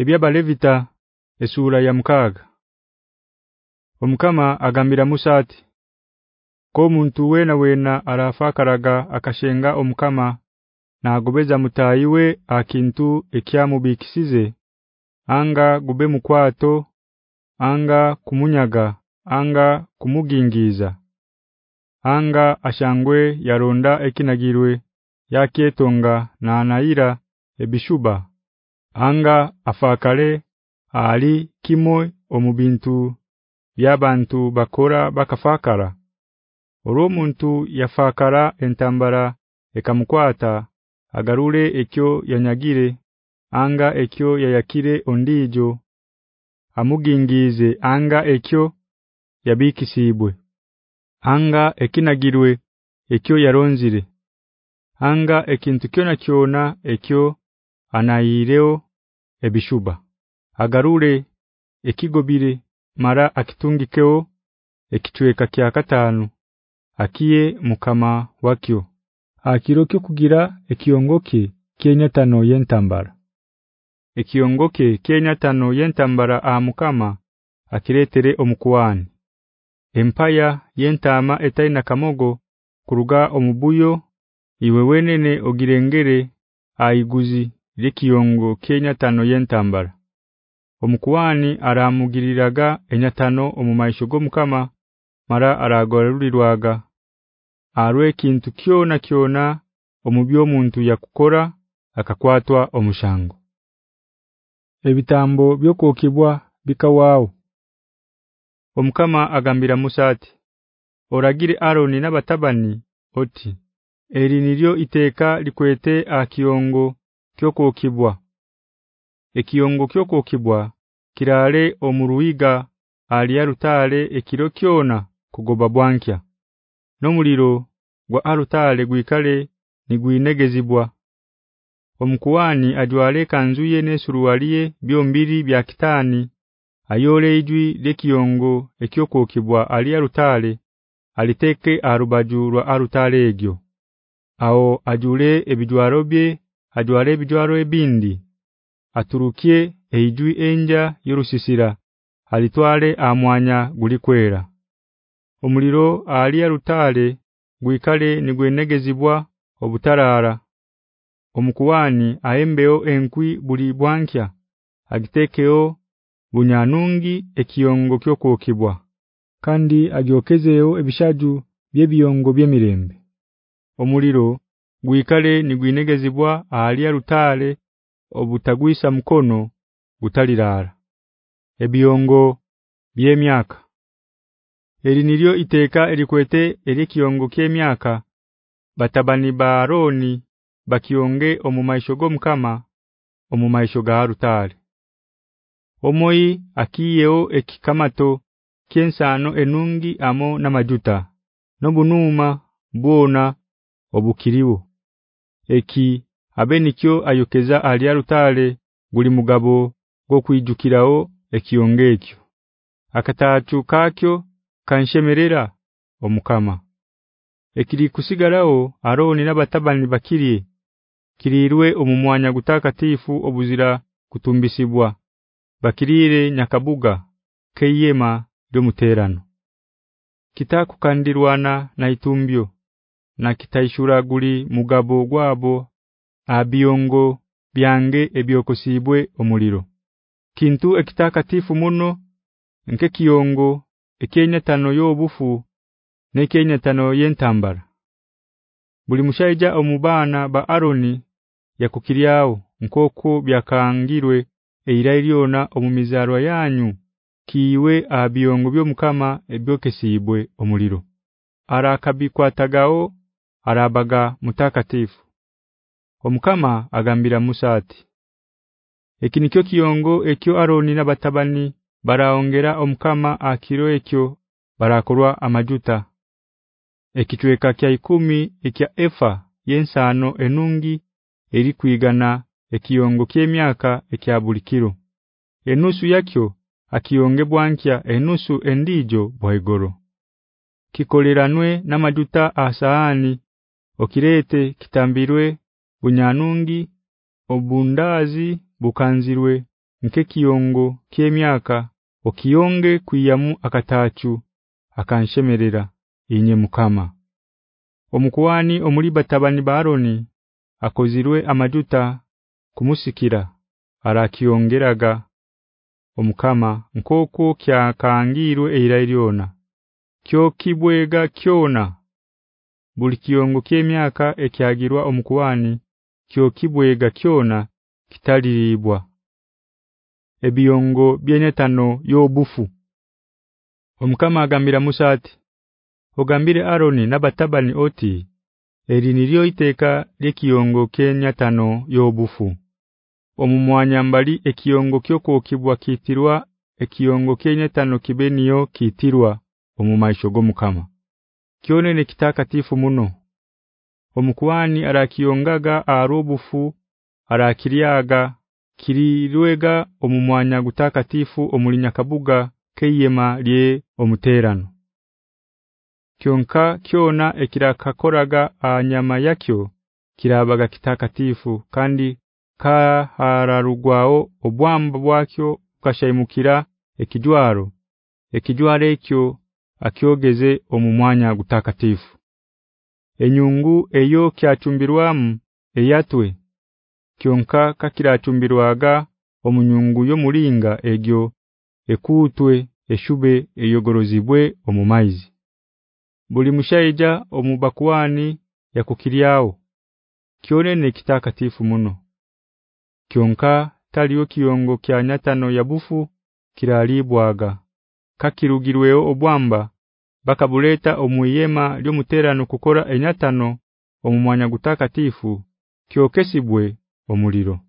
Ebyabalevita esura ya mukaga. Omukama agambira Musa ati Ko muntu wena wena arafakaraga akashenga omukama nagobeza mutayiwe akintu ekyamubikisize? Anga gube mukwato anga kumunyaga anga kumugingiza? Anga ashangwe yaronda ekinagirwe yaketonga na anaira ebishuba anga afakale ali kimo omubintu byabantu bakora bakafakara. Oro muntu yafakara entambara ekamukwata agarure ekyo yanyagire anga ekyo yayakire ondijo amugingize anga ekyo yabikisibwe anga ekinagirwe ekyo yaronzire anga ekintu kyona kyona ekyo anayireo ebishuba agarure ekigobire mara akitungikeo ekitweka kya katanu. Akiye mukama wakyo akirokyo kugira ekiyongoke Kenya tano yentambara ekiyongoke Kenya tano yentambara amukama akiretere omukuwani empaya yentama etaina kamogo kuruga omubuyo iwe wenene ogirengere aiguzi likiyongo Kenya tano yentambara omukuwani aramugiriraga enyatano omumaisho gomukama mara aragorulirwaga arwe kintu kyona kyona omubyo omuntu yakukora akakwatwa omushango. Ebitambo byokokibwa bikawao omukama agambira Musa ati oragire Aroni nabatabani oti eri niryo iteka likwete akiyongo kyokokibwa ekiyongo kyokokibwa kirale omuruiga ali yarutale ekiro kyona kugoba bwankya. Nomuliro gwa arutale gwikale nigwinegezibwa omkuwani ajwale kanzuye nesuruwaliye byombiri bya kitani ayole ijwi lekiyongo ekyokokibwa ali yarutale aliteke arubaju rwa arutale egyo. Aho ajule ebijwaro bye ajwale ebijwaro ebindi. Aturukie eijwi enja yorusisira. Alitwale amwanya gulikwera omuliro ali yarutale gwikale nigwenegezibwa obutarara omukuwani aembeo enkwi buli bwankya agitekeo bunyanungi ekiyongo kyokokibwa kandi agyokezeo ebishaju byebiyongo byemirembe. Omuliro gwikale nigwinegezibwa ahali rutale obutagwisa mkono butalirara ebiyongo byemyaka. Eri niryo iteka erikwete erikiyongo kyemyaka. Batabani baroni Aroni bakionge omumaisho gomkama omumaisho ga Arutale Omoi akiyeo ekikamato kensano enungi amo na majuta nobunuma bwona obukiriwo eki abenikyo ayokeza ali Arutale guli mugabo gokwijukirao ekiyongekyo akatachu kakyo kanshemerera omukama. Ekiri kusigarao Aroni nabatabani bakiri kirirwe omumwanya gutakatifu obuzira kutumbisibwa. Bakirire nyakabuga keyema domuterano kitakukandirwana na itumbyo na kitaishura guli mugabo gwabo abiyongo byange ebyokosibwe omuliro. Kintu ekitakatifu muno nke kiyongo ekenya tano yobufu nekenya tano yentambara. Buli mushaija omubana ba Aroni yakukiriao nkoko byakangirwe eirailiona omumizarwa yanyu kiwe abiyongo byomukama ebyokesibwe omuliro. Arakabikwatagao arabaga mutakatifu. Omukama agambira Musa ati Ekinikyo kiyongo ekyo Aroni nabatabani baraongera omukama akiro ekyo barakorwa amajuta. Ekitweka kya ikumi ekya efa yensano enungi eri kuigana ekiyongo kyemyaka ekya bulikiro enusu yakyo akiyongebwankya enusu endijo bwaigoro kikoleranwe na majuta asaani okirete kitambirwe bunyanungi obundazi bukanzirwe nke kiyongo kyemyaka okiyonge kuyamu akatachu akanshemerera inye mukama. Omukuwani omuli batabani baroni akozirwe amajuta kumusikira arakiyongeraga. Omukama nkoko kya eira lyona kyo kibwega kyona buli kiyongo kyemyaka ekyagirwa omukuwani kyo kibwega kyona kitalibwa ebiyongo byenyetano yobufu. Omukama agambira Musa ati ogambire Aroni nabatabani oti eri nilyo iteka lekiyongo kenyatano yobufu. Omumwanya mbali ekiyongo kyoko kibwa kitirwa ekiyongo kenyatano kibeniyo kitirwa omumaisho gomukama kyone nekitakatifu muno. Omukuwani arakiyongaga arobufu arakiriaga kirirwega omumwanya gutakatifu omulinya kabuga keyema lye omuterano. Kyonka kyona ekirakakoraga anyama yakyo kirabaga kitakatifu kandi ka hararugwao obwamba bwakyo kashayimukira ekijwaro ekijwaro ekyo akyogeze omumwanya gutakatifu. Enyungu eyo kyachumbirwamu eyatwe kyonka kakirachumbirwaga omunyungu yo mulinga egyo ekutwe eshube eyogorozibwe omumaizi buli mushaija omubakuwani yakukiriao kyone nekitakatifu muno. Kyonka taliyo kiyongo kyanyatano yabufu kiralibwaga kakirugirweo obwamba bakabuleta omuyema lyomuterano kukora enyatano omumwanya gutakatifu kyokesibwe omuliro